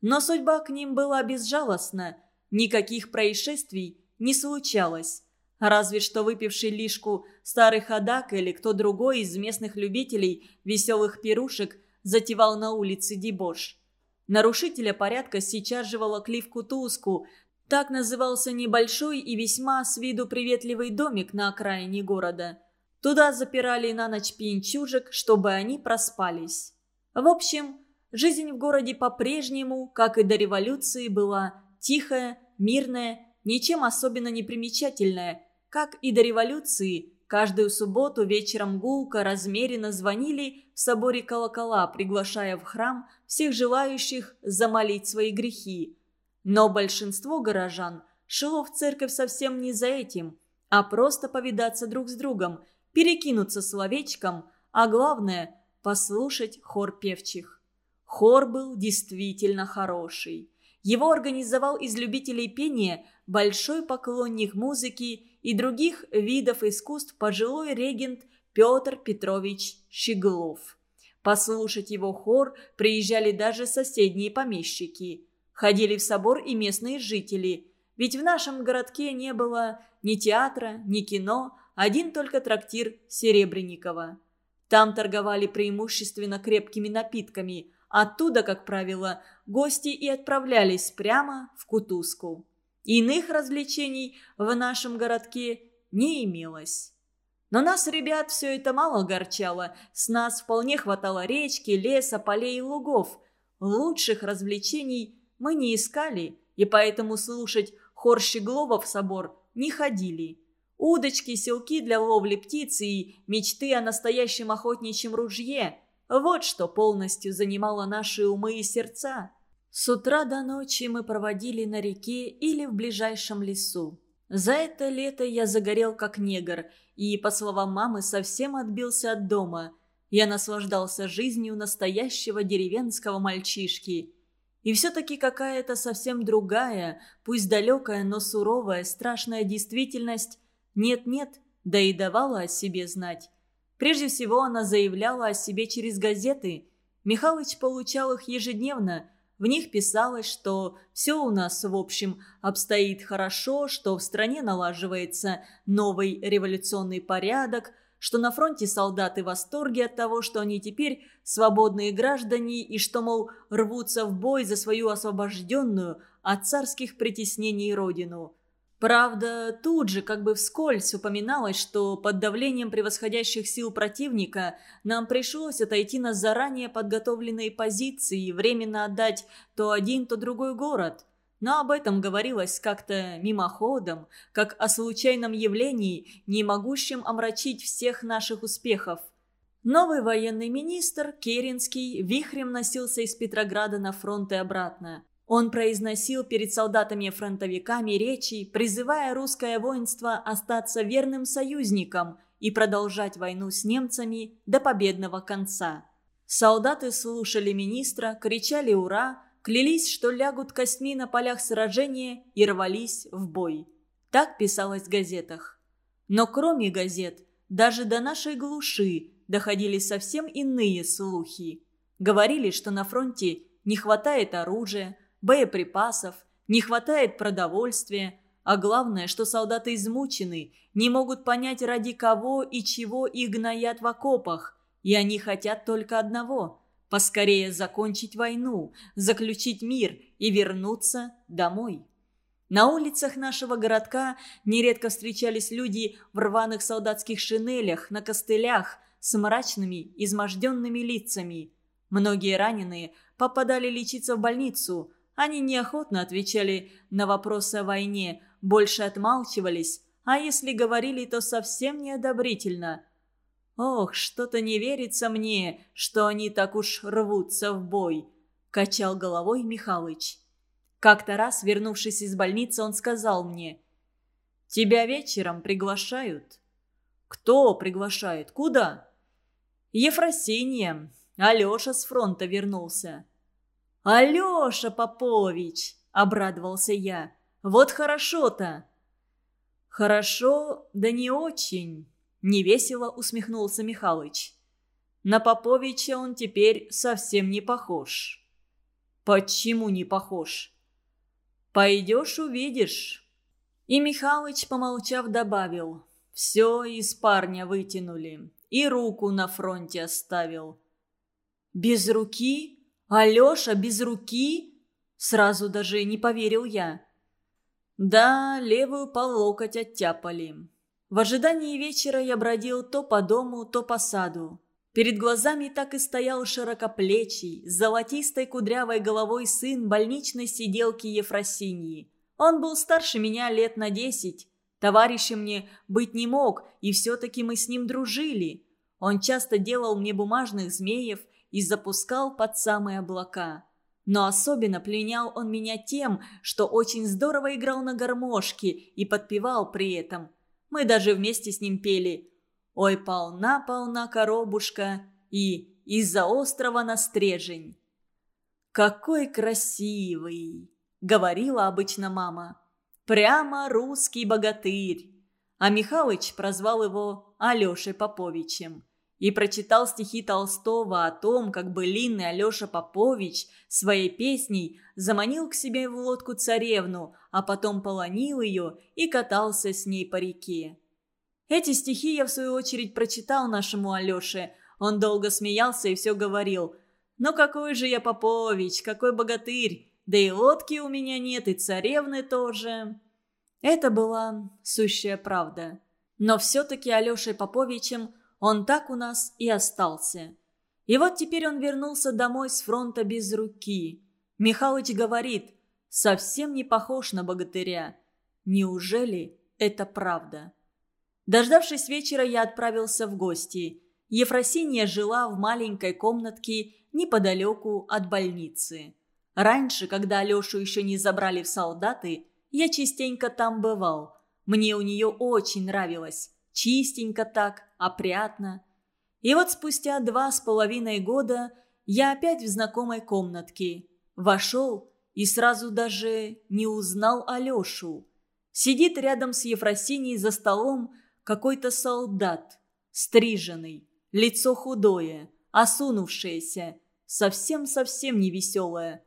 Но судьба к ним была безжалостна, никаких происшествий не случалось. Разве что выпивший лишку старый ходак или кто другой из местных любителей веселых пирушек – затевал на улице дебош. Нарушителя порядка сейчас же волокли в кутузку. Так назывался небольшой и весьма с виду приветливый домик на окраине города. Туда запирали на ночь пьянчужек, чтобы они проспались. В общем, жизнь в городе по-прежнему, как и до революции, была тихая, мирная, ничем особенно не примечательная. Как и до революции, каждую субботу вечером гулко размеренно звонили в соборе колокола, приглашая в храм всех желающих замолить свои грехи. Но большинство горожан шло в церковь совсем не за этим, а просто повидаться друг с другом, перекинуться словечком, а главное – послушать хор певчих. Хор был действительно хороший. Его организовал из любителей пения большой поклонник музыки и других видов искусств пожилой регент Петр Петрович Щеглов. Послушать его хор приезжали даже соседние помещики. Ходили в собор и местные жители. Ведь в нашем городке не было ни театра, ни кино, один только трактир Серебренникова. Там торговали преимущественно крепкими напитками. Оттуда, как правило, гости и отправлялись прямо в Кутузку. Иных развлечений в нашем городке не имелось. Но нас, ребят, все это мало огорчало. С нас вполне хватало речки, леса, полей и лугов. Лучших развлечений мы не искали, и поэтому слушать хор Щеглова в собор не ходили. Удочки, селки для ловли птиц и мечты о настоящем охотничьем ружье – вот что полностью занимало наши умы и сердца. С утра до ночи мы проводили на реке или в ближайшем лесу. За это лето я загорел как негр и, по словам мамы, совсем отбился от дома. Я наслаждался жизнью настоящего деревенского мальчишки. И все-таки какая-то совсем другая, пусть далекая, но суровая, страшная действительность нет-нет, да и давала о себе знать. Прежде всего она заявляла о себе через газеты. Михалыч получал их ежедневно – в них писалось, что все у нас, в общем, обстоит хорошо, что в стране налаживается новый революционный порядок, что на фронте солдаты в восторге от того, что они теперь свободные граждане и что, мол, рвутся в бой за свою освобожденную от царских притеснений родину. Правда, тут же как бы вскользь упоминалось, что под давлением превосходящих сил противника нам пришлось отойти на заранее подготовленные позиции и временно отдать то один, то другой город. Но об этом говорилось как-то мимоходом, как о случайном явлении, не могущем омрачить всех наших успехов. Новый военный министр, Керенский, вихрем носился из Петрограда на фронт и обратно. Он произносил перед солдатами-фронтовиками речи, призывая русское воинство остаться верным союзником и продолжать войну с немцами до победного конца. Солдаты слушали министра, кричали «Ура!», клялись, что лягут костьми на полях сражения и рвались в бой. Так писалось в газетах. Но кроме газет, даже до нашей глуши доходили совсем иные слухи. Говорили, что на фронте не хватает оружия, боеприпасов, не хватает продовольствия, а главное, что солдаты измучены, не могут понять, ради кого и чего их гноят в окопах, и они хотят только одного – поскорее закончить войну, заключить мир и вернуться домой. На улицах нашего городка нередко встречались люди в рваных солдатских шинелях, на костылях, с мрачными, изможденными лицами. Многие раненые попадали лечиться в больницу, они неохотно отвечали на вопросы о войне, больше отмалчивались, а если говорили, то совсем неодобрительно. «Ох, что-то не верится мне, что они так уж рвутся в бой», – качал головой Михалыч. Как-то раз, вернувшись из больницы, он сказал мне, «Тебя вечером приглашают». «Кто приглашает? Куда?» «Ефросинья. Алеша с фронта вернулся». «Алеша Попович!» – обрадовался я. «Вот хорошо-то!» «Хорошо, да не очень», – невесело усмехнулся Михалыч. «На Поповича он теперь совсем не похож». «Почему не похож?» «Пойдешь, увидишь». И Михалыч, помолчав, добавил. «Все из парня вытянули. И руку на фронте оставил». «Без руки?» Алеша без руки?» Сразу даже не поверил я. Да, левую по локоть оттяпали. В ожидании вечера я бродил то по дому, то по саду. Перед глазами так и стоял широкоплечий, с золотистой кудрявой головой сын больничной сиделки Ефросиньи. Он был старше меня лет на десять. Товарищем мне быть не мог, и все-таки мы с ним дружили. Он часто делал мне бумажных змеев и запускал под самые облака. Но особенно пленял он меня тем, что очень здорово играл на гармошке и подпевал при этом. Мы даже вместе с ним пели «Ой, полна-полна коробушка» и «Из-за острова на стрежень». «Какой красивый!» — говорила обычно мама. «Прямо русский богатырь!» А Михалыч прозвал его Алешей Поповичем и прочитал стихи Толстого о том, как былинный Алеша Попович своей песней заманил к себе в лодку царевну, а потом полонил ее и катался с ней по реке. Эти стихи я, в свою очередь, прочитал нашему Алёше. Он долго смеялся и все говорил. «Ну какой же я Попович, какой богатырь! Да и лодки у меня нет, и царевны тоже!» Это была сущая правда. Но все-таки Алешей Поповичем – он так у нас и остался. И вот теперь он вернулся домой с фронта без руки. Михалыч говорит, совсем не похож на богатыря. Неужели это правда? Дождавшись вечера, я отправился в гости. Ефросинья жила в маленькой комнатке неподалеку от больницы. Раньше, когда Алешу еще не забрали в солдаты, я частенько там бывал. Мне у нее очень нравилось. Чистенько так, опрятно. И вот спустя два с половиной года я опять в знакомой комнатке. Вошел и сразу даже не узнал Алешу. Сидит рядом с Ефросиней за столом какой-то солдат, стриженный, лицо худое, осунувшееся, совсем-совсем невеселое.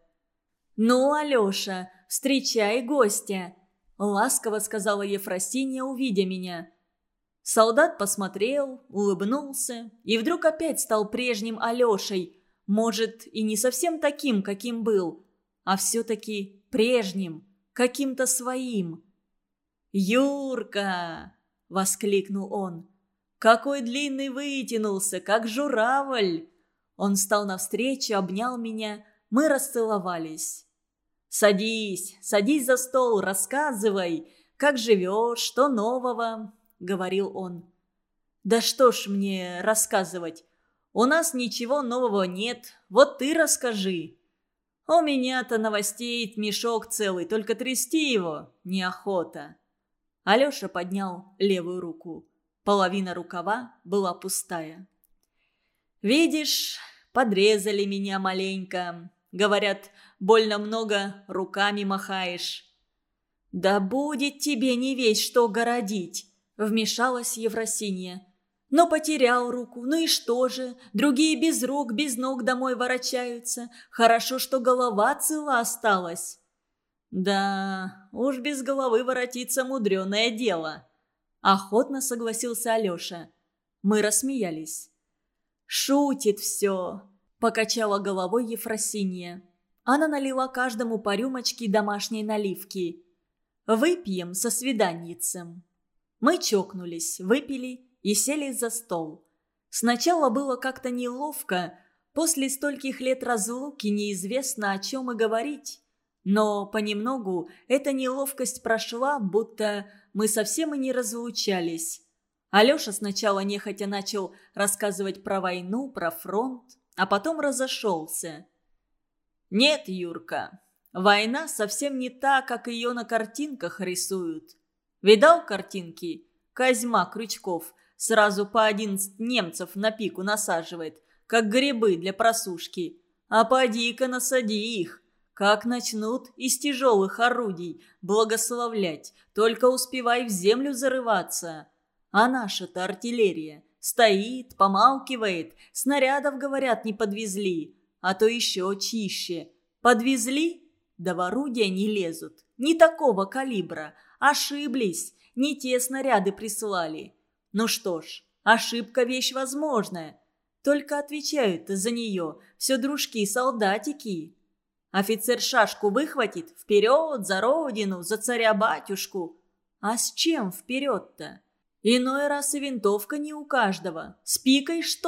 «Ну, Алеша, встречай гостя!» — ласково сказала Ефросинья, увидя меня. Солдат посмотрел, улыбнулся и вдруг опять стал прежним Алешей. Может, и не совсем таким, каким был, а все-таки прежним, каким-то своим. «Юрка!» — воскликнул он. «Какой длинный вытянулся, как журавль!» Он встал навстречу, обнял меня, мы расцеловались. «Садись, садись за стол, рассказывай, как живешь, что нового, — говорил он. «Да что ж мне рассказывать? У нас ничего нового нет, вот ты расскажи». «У меня-то новостей мешок целый, только трясти его неохота». Алеша поднял левую руку. Половина рукава была пустая. «Видишь, подрезали меня маленько. Говорят, больно много руками махаешь». «Да будет тебе не весь что городить!» Вмешалась Евросинья. Но потерял руку, ну и что же? Другие без рук, без ног домой ворочаются. Хорошо, что голова цела осталась. Да, уж без головы воротиться мудреное дело. Охотно согласился Алеша. Мы рассмеялись. «Шутит все», — покачала головой Ефросинья. Она налила каждому по рюмочке домашней наливки. «Выпьем со свиданницем». Мы чокнулись, выпили и сели за стол. Сначала было как-то неловко, после стольких лет разлуки неизвестно о чем и говорить. Но понемногу эта неловкость прошла, будто мы совсем и не разлучались. Алеша сначала нехотя начал рассказывать про войну, про фронт, а потом разошелся. «Нет, Юрка, война совсем не та, как ее на картинках рисуют. Видал картинки? Козьма Крючков сразу по одиннадцать немцев на пику насаживает, как грибы для просушки. А поди-ка насади их. Как начнут из тяжелых орудий благословлять, только успевай в землю зарываться. А наша-то артиллерия стоит, помалкивает, снарядов, говорят, не подвезли, а то еще чище. Подвезли, да в орудия не лезут, не такого калибра, Ошиблись, не те снаряды прислали. Ну что ж, ошибка вещь возможная. Только отвечают за нее все дружки и солдатики. Офицер шашку выхватит вперед, за родину, за царя-батюшку. А с чем вперед-то? Иной раз и винтовка не у каждого. С пикой что